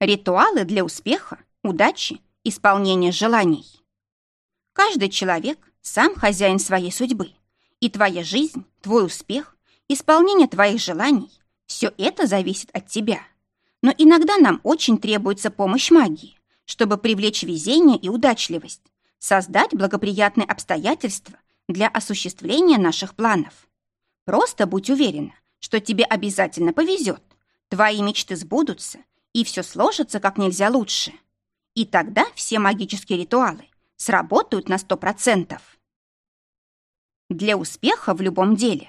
Ритуалы для успеха, удачи, исполнения желаний. Каждый человек сам хозяин своей судьбы, и твоя жизнь, твой успех, исполнение твоих желаний – все это зависит от тебя. Но иногда нам очень требуется помощь магии, чтобы привлечь везение и удачливость, создать благоприятные обстоятельства для осуществления наших планов. Просто будь уверена, что тебе обязательно повезет, твои мечты сбудутся, и все сложится как нельзя лучше. И тогда все магические ритуалы сработают на сто процентов. Для успеха в любом деле.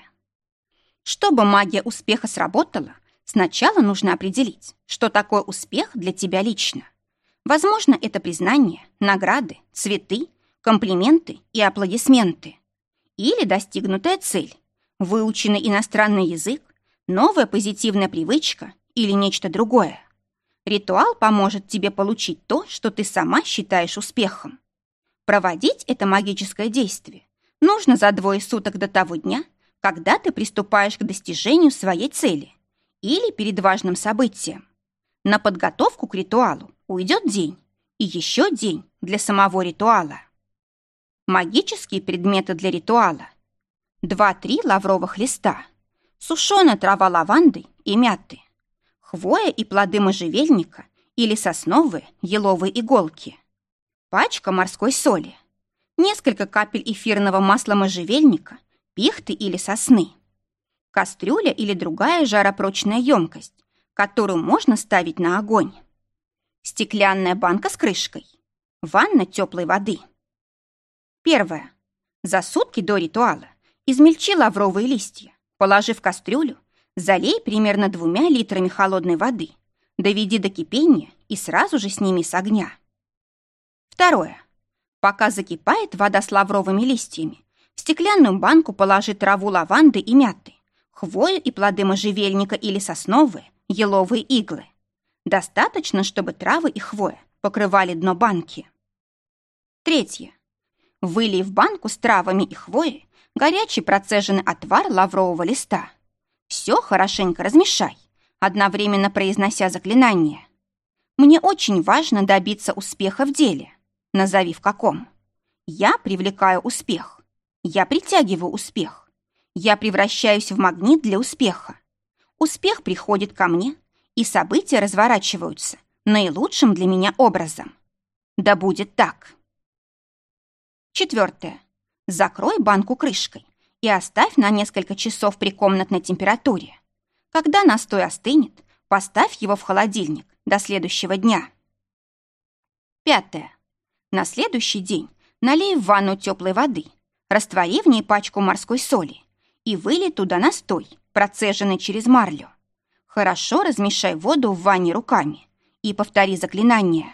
Чтобы магия успеха сработала, сначала нужно определить, что такое успех для тебя лично. Возможно, это признание, награды, цветы, комплименты и аплодисменты. Или достигнутая цель, выученный иностранный язык, новая позитивная привычка или нечто другое. Ритуал поможет тебе получить то, что ты сама считаешь успехом. Проводить это магическое действие нужно за двое суток до того дня, когда ты приступаешь к достижению своей цели или перед важным событием. На подготовку к ритуалу уйдет день и еще день для самого ритуала. Магические предметы для ритуала. 2-3 лавровых листа, сушеная трава лаванды и мяты, хвоя и плоды можжевельника или сосновые еловые иголки, пачка морской соли, несколько капель эфирного масла можжевельника, пихты или сосны, кастрюля или другая жаропрочная емкость, которую можно ставить на огонь, стеклянная банка с крышкой, ванна теплой воды. Первое. За сутки до ритуала измельчи лавровые листья, положи в кастрюлю, залей примерно двумя литрами холодной воды, доведи до кипения и сразу же сними с огня. Второе. Пока закипает вода с лавровыми листьями, в стеклянную банку положи траву лаванды и мяты, хвою и плоды можжевельника или сосновые, еловые иглы. Достаточно, чтобы травы и хвоя покрывали дно банки. Третье. Вылей в банку с травами и хвоей горячий процеженный отвар лаврового листа. Все хорошенько размешай, одновременно произнося заклинание. Мне очень важно добиться успеха в деле. Назови в каком. Я привлекаю успех. Я притягиваю успех. Я превращаюсь в магнит для успеха. Успех приходит ко мне, и события разворачиваются наилучшим для меня образом. Да будет так. Четвертое. Закрой банку крышкой и оставь на несколько часов при комнатной температуре. Когда настой остынет, поставь его в холодильник до следующего дня. Пятое. На следующий день налей в ванну теплой воды, раствори в ней пачку морской соли и вылей туда настой, процеженный через марлю. Хорошо размешай воду в ванне руками и повтори заклинание.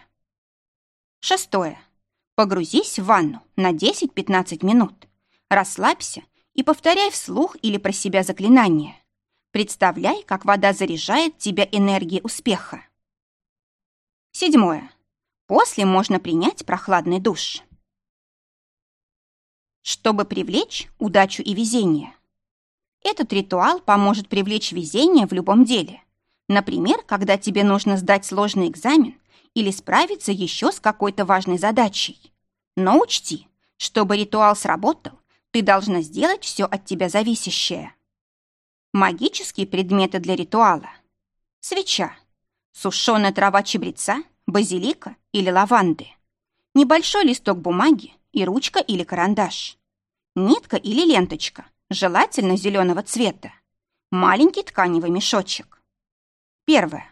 Шестое. Погрузись в ванну на 10-15 минут. Расслабься и повторяй вслух или про себя заклинание. Представляй, как вода заряжает тебя энергией успеха. Седьмое. После можно принять прохладный душ. Чтобы привлечь удачу и везение. Этот ритуал поможет привлечь везение в любом деле. Например, когда тебе нужно сдать сложный экзамен или справиться еще с какой-то важной задачей. Но учти, чтобы ритуал сработал, ты должна сделать все от тебя зависящее. Магические предметы для ритуала. Свеча, сушеная трава чебреца, базилика или лаванды, небольшой листок бумаги и ручка или карандаш, нитка или ленточка, желательно зеленого цвета, маленький тканевый мешочек. Первое.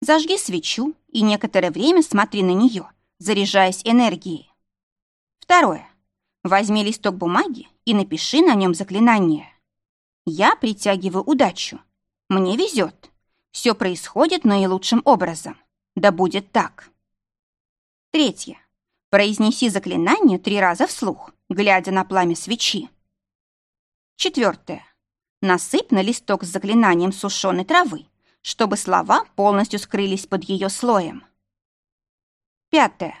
Зажги свечу и некоторое время смотри на нее, заряжаясь энергией. Второе. Возьми листок бумаги и напиши на нем заклинание. Я притягиваю удачу. Мне везет. Все происходит наилучшим образом. Да будет так. Третье. Произнеси заклинание три раза вслух, глядя на пламя свечи. Четвертое. Насыпь на листок с заклинанием сушеной травы, чтобы слова полностью скрылись под ее слоем. Пятое.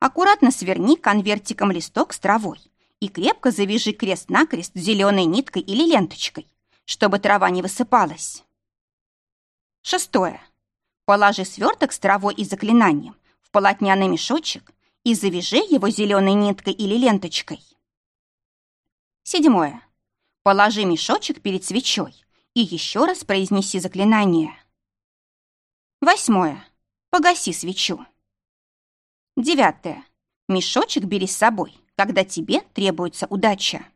Аккуратно сверни конвертиком листок с травой и крепко завяжи крест-накрест зеленой ниткой или ленточкой, чтобы трава не высыпалась. Шестое. Положи сверток с травой и заклинанием в полотняный мешочек и завяжи его зеленой ниткой или ленточкой. Седьмое. Положи мешочек перед свечой и еще раз произнеси заклинание. Восьмое. Погаси свечу. Девятое. Мешочек бери с собой, когда тебе требуется удача.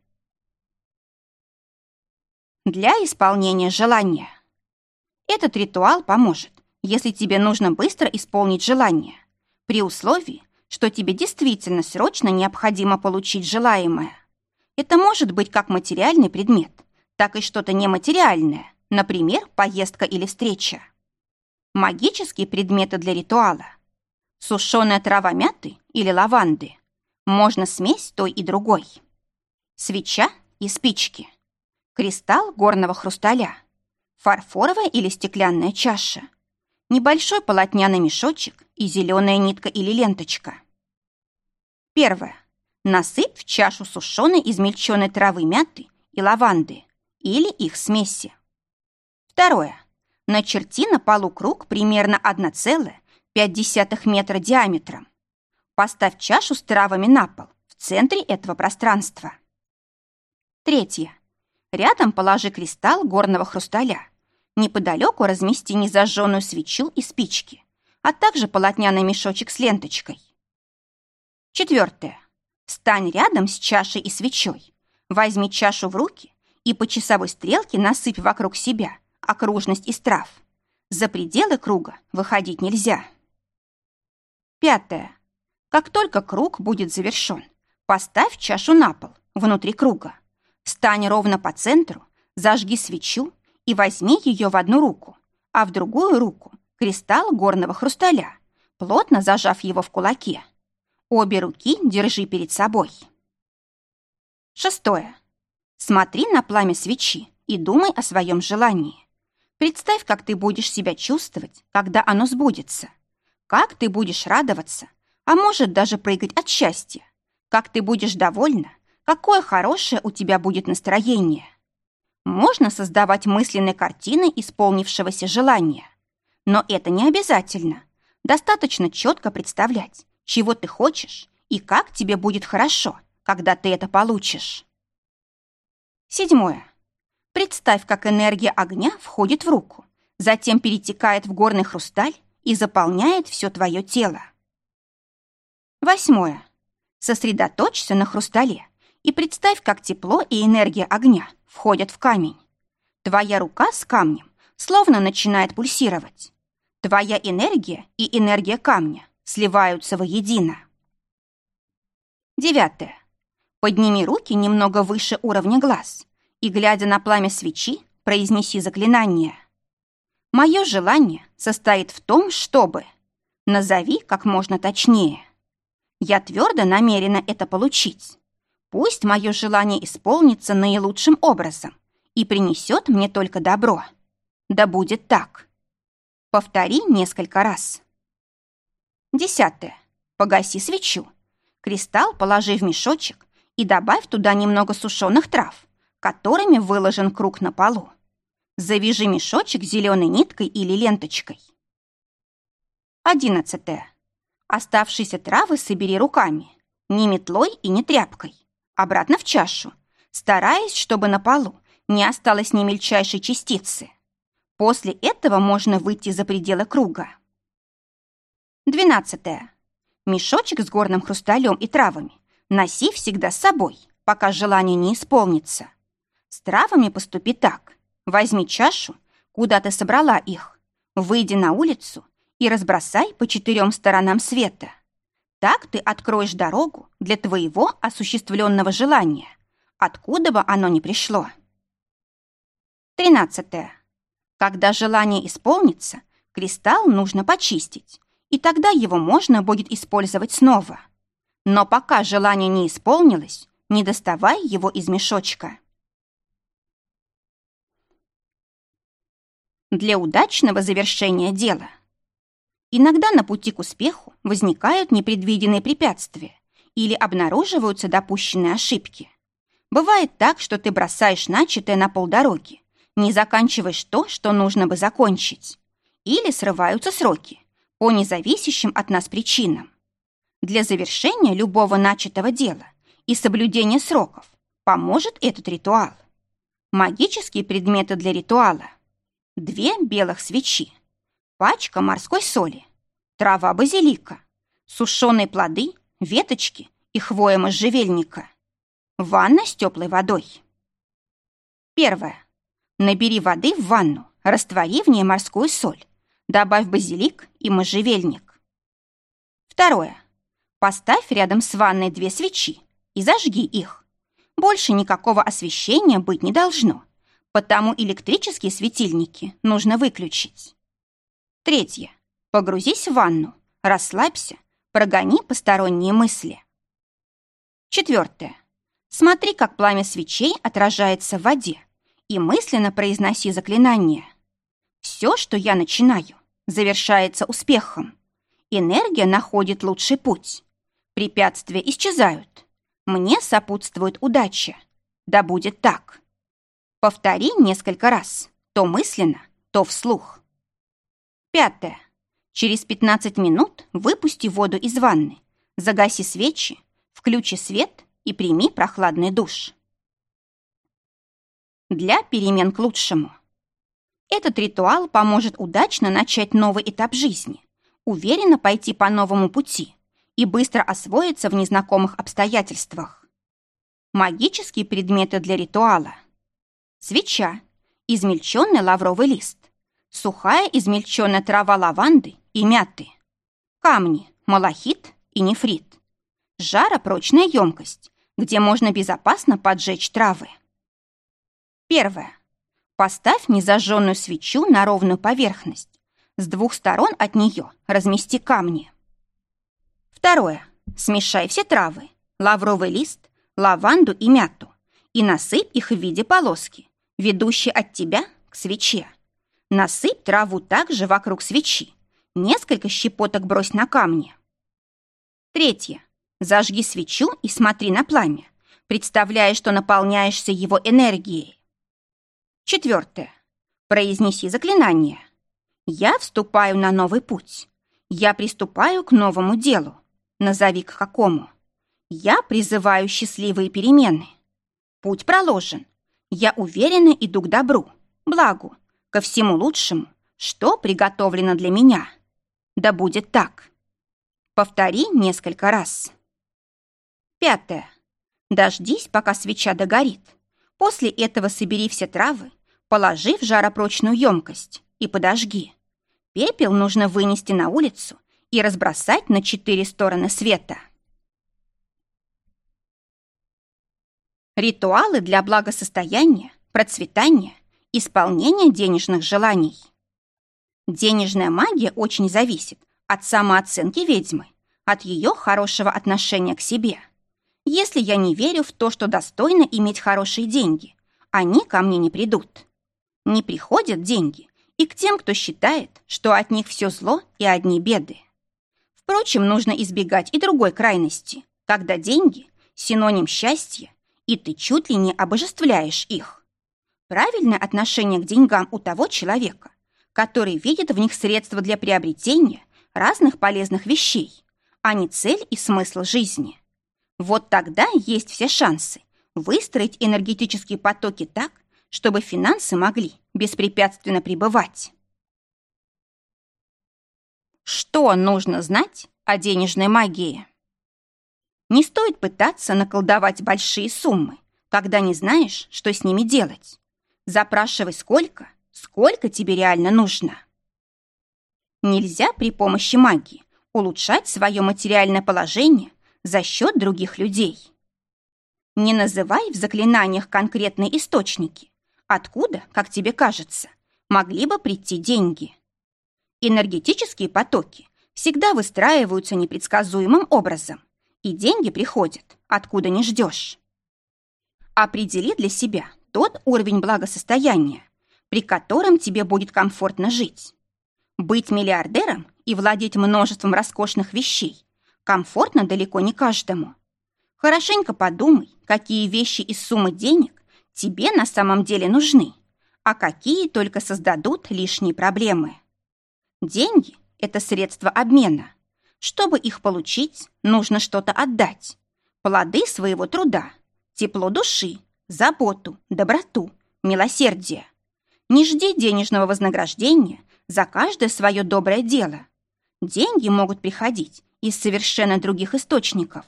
Для исполнения желания. Этот ритуал поможет, если тебе нужно быстро исполнить желание, при условии, что тебе действительно срочно необходимо получить желаемое. Это может быть как материальный предмет, так и что-то нематериальное, например, поездка или встреча. Магические предметы для ритуала. Сушеная трава мяты или лаванды. Можно смесь той и другой. Свеча и спички. Кристалл горного хрусталя. Фарфоровая или стеклянная чаша. Небольшой полотняный мешочек и зеленая нитка или ленточка. Первое. Насыпь в чашу сушеной измельченной травы мяты и лаванды или их смеси. Второе. Начерти на полу круг примерно 1,5 метра диаметром. Поставь чашу с травами на пол в центре этого пространства. Третье. Рядом положи кристалл горного хрусталя. Неподалеку размести незажженную свечу и спички, а также полотняный мешочек с ленточкой. Четвертое. Встань рядом с чашей и свечой. Возьми чашу в руки и по часовой стрелке насыпь вокруг себя окружность из трав. За пределы круга выходить нельзя. Пятое. Как только круг будет завершен, поставь чашу на пол, внутри круга. Встань ровно по центру, зажги свечу и возьми ее в одну руку, а в другую руку кристалл горного хрусталя, плотно зажав его в кулаке. Обе руки держи перед собой. Шестое. Смотри на пламя свечи и думай о своем желании. Представь, как ты будешь себя чувствовать, когда оно сбудется. Как ты будешь радоваться, а может даже прыгать от счастья. Как ты будешь довольна, какое хорошее у тебя будет настроение. Можно создавать мысленные картины исполнившегося желания. Но это не обязательно. Достаточно четко представлять, чего ты хочешь и как тебе будет хорошо, когда ты это получишь. Седьмое. Представь, как энергия огня входит в руку, затем перетекает в горный хрусталь и заполняет все твое тело. Восьмое. Сосредоточься на хрустале и представь, как тепло и энергия огня входят в камень. Твоя рука с камнем словно начинает пульсировать. Твоя энергия и энергия камня сливаются воедино. Девятое. Подними руки немного выше уровня глаз и, глядя на пламя свечи, произнеси заклинание. Мое желание состоит в том, чтобы... Назови как можно точнее. Я твердо намерена это получить. Пусть мое желание исполнится наилучшим образом и принесет мне только добро. Да будет так. Повтори несколько раз. Десятое. Погаси свечу. Кристалл положи в мешочек и добавь туда немного сушеных трав, которыми выложен круг на полу. Завяжи мешочек зеленой ниткой или ленточкой. Одиннадцатое. Оставшиеся травы собери руками, не метлой и не тряпкой, обратно в чашу, стараясь, чтобы на полу не осталось ни мельчайшей частицы. После этого можно выйти за пределы круга. Двенадцатое. Мешочек с горным хрусталем и травами носи всегда с собой, пока желание не исполнится. С травами поступи так. Возьми чашу, куда ты собрала их, выйди на улицу и разбросай по четырем сторонам света. Так ты откроешь дорогу для твоего осуществленного желания, откуда бы оно ни пришло. Тринадцатое. Когда желание исполнится, кристалл нужно почистить, и тогда его можно будет использовать снова. Но пока желание не исполнилось, не доставай его из мешочка. Для удачного завершения дела. Иногда на пути к успеху возникают непредвиденные препятствия или обнаруживаются допущенные ошибки. Бывает так, что ты бросаешь начатое на полдороги, не заканчиваешь то, что нужно бы закончить. или срываются сроки по независящим от нас причинам. Для завершения любого начатого дела и соблюдения сроков поможет этот ритуал. Магические предметы для ритуала. Две белых свечи, пачка морской соли, трава базилика, сушеные плоды, веточки и хвоя можжевельника. Ванна с теплой водой. Первое. Набери воды в ванну, раствори в ней морскую соль, добавь базилик и можжевельник. Второе. Поставь рядом с ванной две свечи и зажги их. Больше никакого освещения быть не должно, потому электрические светильники нужно выключить. Третье. Погрузись в ванну, расслабься, прогони посторонние мысли. Четвертое. Смотри, как пламя свечей отражается в воде, и мысленно произноси заклинание. Все, что я начинаю, завершается успехом. Энергия находит лучший путь. Препятствия исчезают. Мне сопутствует удача. Да будет так. Повтори несколько раз, то мысленно, то вслух. Пятое. Через 15 минут выпусти воду из ванны, загаси свечи, включи свет и прими прохладный душ. Для перемен к лучшему. Этот ритуал поможет удачно начать новый этап жизни, уверенно пойти по новому пути и быстро освоиться в незнакомых обстоятельствах. Магические предметы для ритуала. Свеча, измельченный лавровый лист, сухая измельченная трава лаванды и мяты, камни, малахит и нефрит, жаропрочная емкость, где можно безопасно поджечь травы. Первое. Поставь незажженную свечу на ровную поверхность. С двух сторон от нее размести камни. Второе. Смешай все травы, лавровый лист, лаванду и мяту и насыпь их в виде полоски, ведущей от тебя к свече. Насыпь траву также вокруг свечи. Несколько щепоток брось на камни. Третье. Зажги свечу и смотри на пламя, представляя, что наполняешься его энергией. Четвертое. Произнеси заклинание. Я вступаю на новый путь. Я приступаю к новому делу. Назови к какому. Я призываю счастливые перемены. Путь проложен. Я уверенно иду к добру, благу, ко всему лучшему, что приготовлено для меня. Да будет так. Повтори несколько раз. Пятое. Дождись, пока свеча догорит. После этого собери все травы, положи в жаропрочную емкость и подожги. Пепел нужно вынести на улицу и разбросать на четыре стороны света. Ритуалы для благосостояния, процветания, исполнения денежных желаний. Денежная магия очень зависит от самооценки ведьмы, от ее хорошего отношения к себе – если я не верю в то, что достойно иметь хорошие деньги, они ко мне не придут. Не приходят деньги и к тем, кто считает, что от них все зло и одни беды. Впрочем, нужно избегать и другой крайности, когда деньги – синоним счастья, и ты чуть ли не обожествляешь их. Правильное отношение к деньгам у того человека, который видит в них средства для приобретения разных полезных вещей, а не цель и смысл жизни – вот тогда есть все шансы выстроить энергетические потоки так, чтобы финансы могли беспрепятственно пребывать. Что нужно знать о денежной магии? Не стоит пытаться наколдовать большие суммы, когда не знаешь, что с ними делать. Запрашивай сколько, сколько тебе реально нужно. Нельзя при помощи магии улучшать свое материальное положение за счет других людей. Не называй в заклинаниях конкретные источники, откуда, как тебе кажется, могли бы прийти деньги. Энергетические потоки всегда выстраиваются непредсказуемым образом, и деньги приходят, откуда не ждешь. Определи для себя тот уровень благосостояния, при котором тебе будет комфортно жить. Быть миллиардером и владеть множеством роскошных вещей комфортно далеко не каждому. Хорошенько подумай, какие вещи из суммы денег тебе на самом деле нужны, а какие только создадут лишние проблемы. Деньги – это средство обмена. Чтобы их получить, нужно что-то отдать. Плоды своего труда, тепло души, заботу, доброту, милосердие. Не жди денежного вознаграждения за каждое свое доброе дело. Деньги могут приходить из совершенно других источников.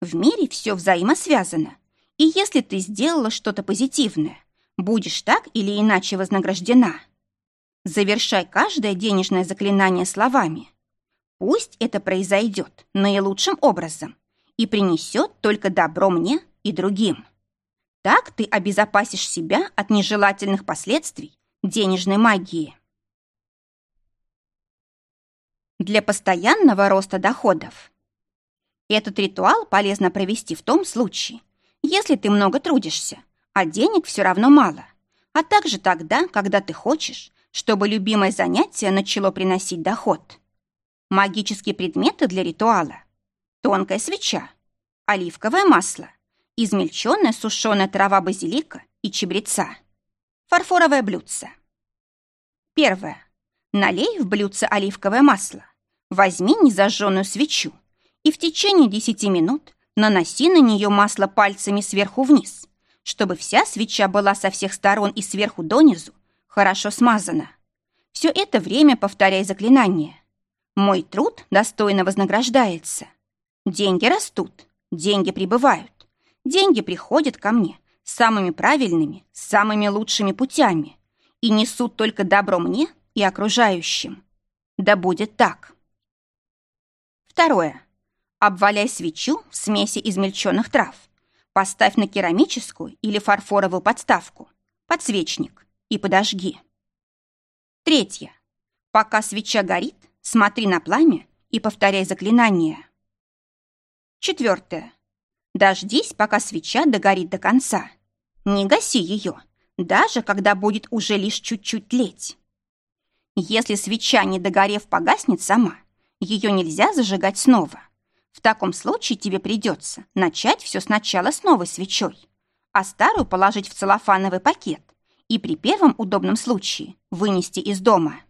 В мире все взаимосвязано. И если ты сделала что-то позитивное, будешь так или иначе вознаграждена. Завершай каждое денежное заклинание словами. Пусть это произойдет наилучшим образом и принесет только добро мне и другим. Так ты обезопасишь себя от нежелательных последствий денежной магии. Для постоянного роста доходов. Этот ритуал полезно провести в том случае, если ты много трудишься, а денег все равно мало, а также тогда, когда ты хочешь, чтобы любимое занятие начало приносить доход. Магические предметы для ритуала. Тонкая свеча, оливковое масло, измельченная сушеная трава базилика и чебреца, фарфоровое блюдце. Первое. Налей в блюдце оливковое масло. Возьми незажженную свечу и в течение 10 минут наноси на нее масло пальцами сверху вниз, чтобы вся свеча была со всех сторон и сверху донизу хорошо смазана. Все это время повторяй заклинание. Мой труд достойно вознаграждается. Деньги растут, деньги прибывают. Деньги приходят ко мне самыми правильными, самыми лучшими путями и несут только добро мне и окружающим. Да будет так. Второе. Обваляй свечу в смеси измельченных трав. Поставь на керамическую или фарфоровую подставку, подсвечник и подожги. Третье. Пока свеча горит, смотри на пламя и повторяй заклинание. Четвертое. Дождись, пока свеча догорит до конца. Не гаси ее, даже когда будет уже лишь чуть-чуть тлеть. Если свеча, не догорев, погаснет сама, ее нельзя зажигать снова. В таком случае тебе придется начать все сначала с новой свечой, а старую положить в целлофановый пакет и при первом удобном случае вынести из дома.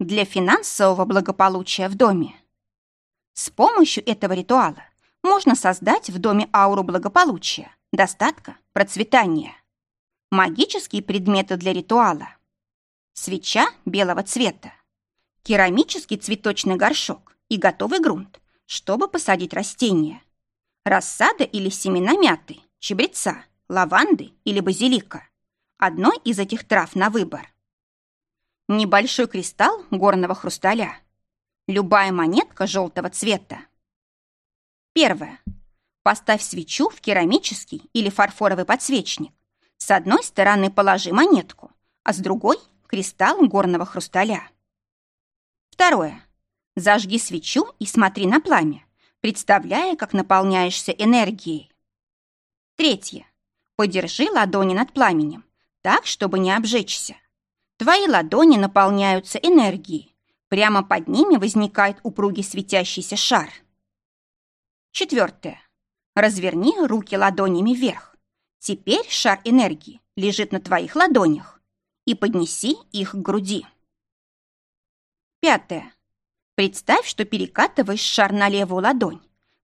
Для финансового благополучия в доме. С помощью этого ритуала можно создать в доме ауру благополучия, достатка, процветания. Магические предметы для ритуала. Свеча белого цвета. Керамический цветочный горшок и готовый грунт, чтобы посадить растения. Рассада или семена мяты, чебреца, лаванды или базилика. Одной из этих трав на выбор. Небольшой кристалл горного хрусталя. Любая монетка желтого цвета. Первое. Поставь свечу в керамический или фарфоровый подсвечник. С одной стороны положи монетку, а с другой – кристалл горного хрусталя. Второе. Зажги свечу и смотри на пламя, представляя, как наполняешься энергией. Третье. Подержи ладони над пламенем, так, чтобы не обжечься. Твои ладони наполняются энергией. Прямо под ними возникает упругий светящийся шар – Четвертое. Разверни руки ладонями вверх. Теперь шар энергии лежит на твоих ладонях. И поднеси их к груди. Пятое. Представь, что перекатываешь шар на левую ладонь.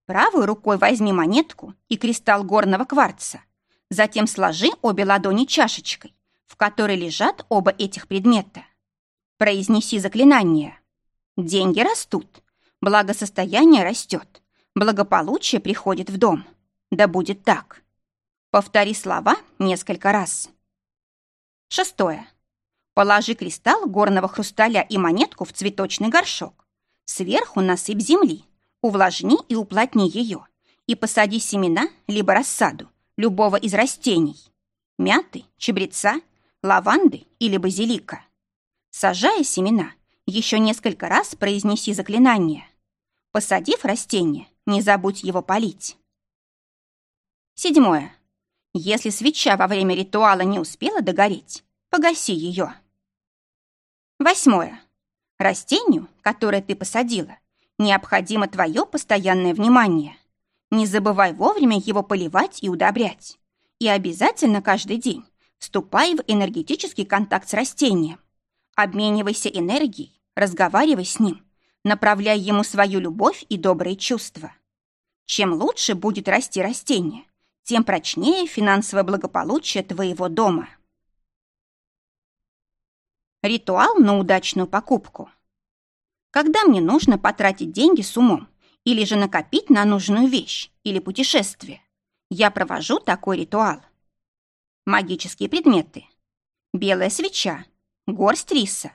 Правой рукой возьми монетку и кристалл горного кварца. Затем сложи обе ладони чашечкой, которой лежат оба этих предмета. Произнеси заклинание. Деньги растут, благосостояние растет, Благополучие приходит в дом. Да будет так. Повтори слова несколько раз. Шестое. Положи кристалл горного хрусталя и монетку в цветочный горшок. Сверху насыпь земли, увлажни и уплотни ее и посади семена либо рассаду любого из растений. Мяты, чебреца, лаванды или базилика. Сажая семена, еще несколько раз произнеси заклинание. Посадив растение, не забудь его полить. Седьмое. Если свеча во время ритуала не успела догореть, погаси ее. Восьмое. Растению, которое ты посадила, необходимо твое постоянное внимание. Не забывай вовремя его поливать и удобрять. И обязательно каждый день вступай в энергетический контакт с растением. Обменивайся энергией, разговаривай с ним, направляй ему свою любовь и добрые чувства. Чем лучше будет расти растение, тем прочнее финансовое благополучие твоего дома. Ритуал на удачную покупку. Когда мне нужно потратить деньги с умом или же накопить на нужную вещь или путешествие, я провожу такой ритуал. Магические предметы. Белая свеча, горсть риса,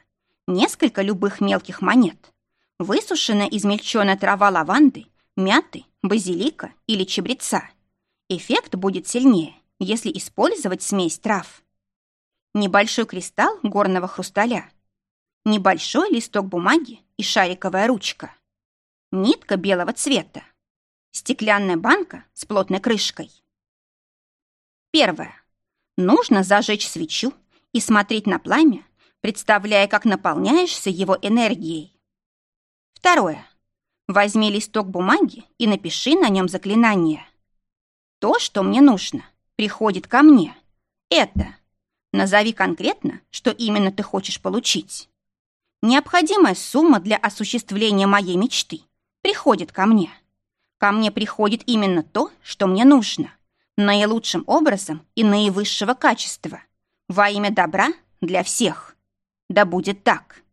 несколько любых мелких монет, высушенная измельченная трава лаванды, мяты, базилика или чебреца. Эффект будет сильнее, если использовать смесь трав небольшой кристалл горного хрусталя, небольшой листок бумаги и шариковая ручка, нитка белого цвета, стеклянная банка с плотной крышкой. Первое. Нужно зажечь свечу и смотреть на пламя, представляя, как наполняешься его энергией. Второе. Возьми листок бумаги и напиши на нем заклинание. То, что мне нужно, приходит ко мне. Это Назови конкретно, что именно ты хочешь получить. Необходимая сумма для осуществления моей мечты приходит ко мне. Ко мне приходит именно то, что мне нужно, наилучшим образом и наивысшего качества, во имя добра для всех. Да будет так.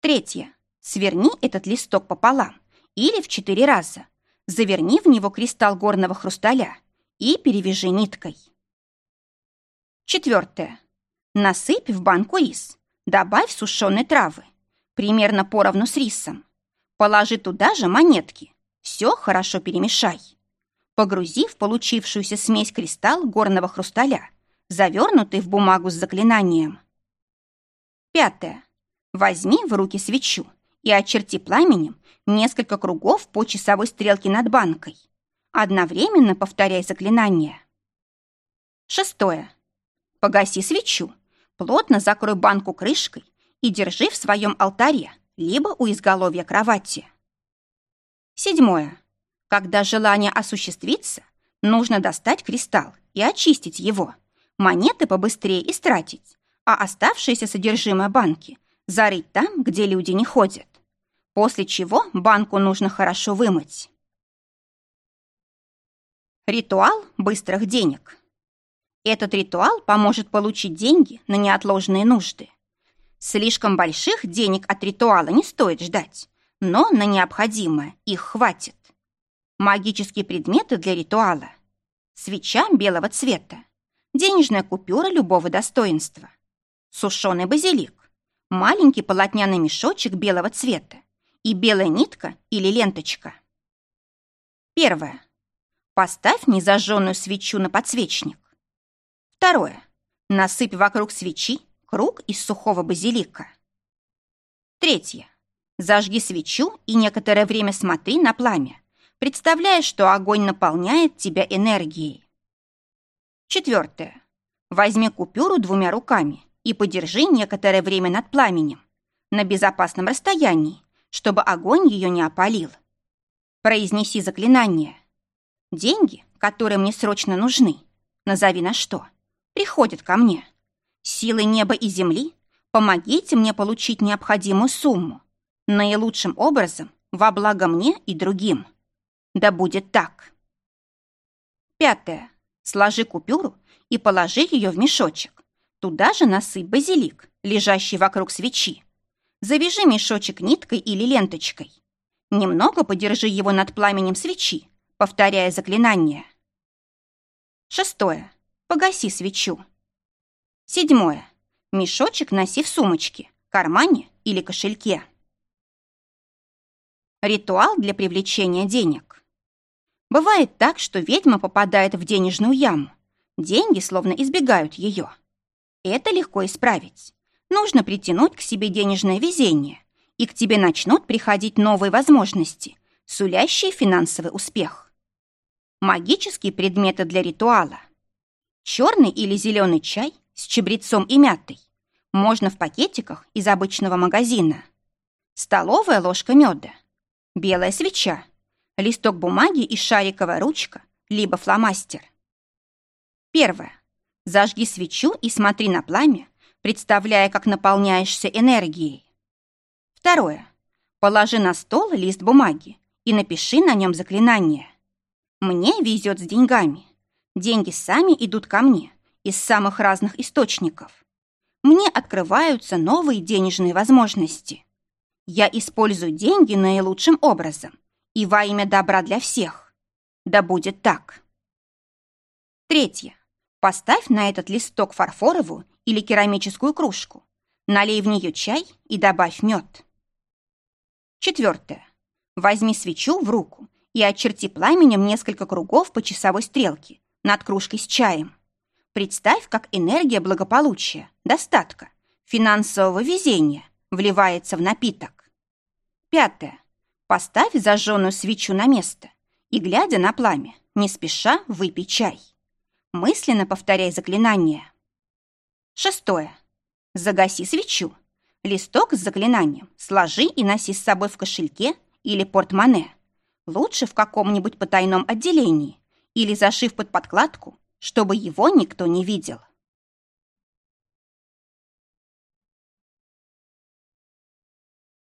Третье. Сверни этот листок пополам или в четыре раза. Заверни в него кристалл горного хрусталя и перевяжи ниткой. Четвертое. Насыпь в банку рис. Добавь сушеные травы. Примерно поровну с рисом. Положи туда же монетки. Все хорошо перемешай. Погрузи в получившуюся смесь кристалл горного хрусталя, завернутый в бумагу с заклинанием. Пятое. Возьми в руки свечу и очерти пламенем несколько кругов по часовой стрелке над банкой. Одновременно повторяй заклинание. Шестое. Погаси свечу, плотно закрой банку крышкой и держи в своем алтаре, либо у изголовья кровати. Седьмое. Когда желание осуществится, нужно достать кристалл и очистить его, монеты побыстрее истратить, а оставшееся содержимое банки зарыть там, где люди не ходят. После чего банку нужно хорошо вымыть. Ритуал быстрых денег. Этот ритуал поможет получить деньги на неотложные нужды. Слишком больших денег от ритуала не стоит ждать, но на необходимое их хватит. Магические предметы для ритуала. Свеча белого цвета. Денежная купюра любого достоинства. Сушеный базилик. Маленький полотняный мешочек белого цвета. И белая нитка или ленточка. Первое. Поставь незажженную свечу на подсвечник. Второе. Насыпь вокруг свечи круг из сухого базилика. Третье. Зажги свечу и некоторое время смотри на пламя, представляя, что огонь наполняет тебя энергией. Четвертое. Возьми купюру двумя руками и подержи некоторое время над пламенем, на безопасном расстоянии, чтобы огонь ее не опалил. Произнеси заклинание. Деньги, которые мне срочно нужны, назови на что – приходит ко мне. Силы неба и земли, помогите мне получить необходимую сумму. Наилучшим образом, во благо мне и другим. Да будет так. Пятое. Сложи купюру и положи ее в мешочек. Туда же насыпь базилик, лежащий вокруг свечи. Завяжи мешочек ниткой или ленточкой. Немного подержи его над пламенем свечи, повторяя заклинание. Шестое. Погаси свечу. Седьмое. Мешочек носи в сумочке, кармане или кошельке. Ритуал для привлечения денег. Бывает так, что ведьма попадает в денежную яму. Деньги словно избегают ее. Это легко исправить. Нужно притянуть к себе денежное везение, и к тебе начнут приходить новые возможности, сулящие финансовый успех. Магические предметы для ритуала. Черный или зеленый чай с чабрецом и мятой можно в пакетиках из обычного магазина. Столовая ложка меда, белая свеча, листок бумаги и шариковая ручка, либо фломастер. Первое. Зажги свечу и смотри на пламя, представляя, как наполняешься энергией. Второе. Положи на стол лист бумаги и напиши на нем заклинание. Мне везет с деньгами. Деньги сами идут ко мне из самых разных источников. Мне открываются новые денежные возможности. Я использую деньги наилучшим образом и во имя добра для всех. Да будет так. Третье. Поставь на этот листок фарфоровую или керамическую кружку. Налей в нее чай и добавь мед. Четвертое. Возьми свечу в руку и очерти пламенем несколько кругов по часовой стрелке над кружкой с чаем. Представь, как энергия благополучия, достатка, финансового везения вливается в напиток. Пятое. Поставь зажженную свечу на место и, глядя на пламя, не спеша выпей чай. Мысленно повторяй заклинание. Шестое. Загаси свечу. Листок с заклинанием сложи и носи с собой в кошельке или портмоне. Лучше в каком-нибудь потайном отделении или зашив под подкладку, чтобы его никто не видел.